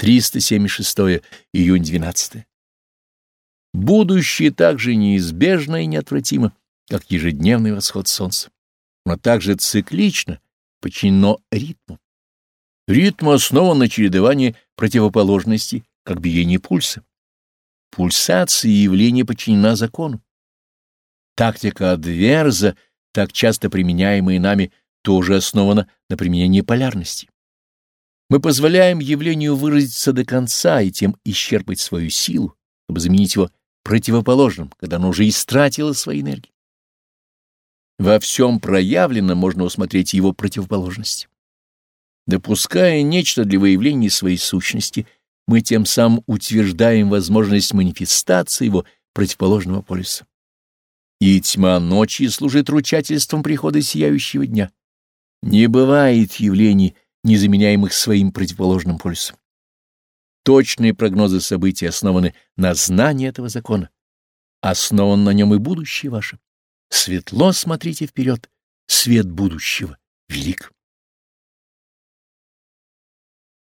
376 июнь 12. Будущее также неизбежно и неотвратимо, как ежедневный восход солнца. но также циклично, подчинено ритму. Ритм основан на чередовании противоположностей, как биение пульса. Пульсация явления подчинена закону. Тактика адверза, так часто применяемая нами, тоже основана на применении полярности. Мы позволяем явлению выразиться до конца и тем исчерпать свою силу, чтобы заменить его противоположным, когда оно уже истратило свои энергии. Во всем проявлено можно усмотреть его противоположность. Допуская нечто для выявления своей сущности, мы тем самым утверждаем возможность манифестации его противоположного полюса. И тьма ночи служит ручательством прихода сияющего дня. Не бывает явлений, незаменяемых своим противоположным полюсом. Точные прогнозы событий основаны на знании этого закона. Основан на нем и будущее ваше. Светло смотрите вперед, свет будущего велик.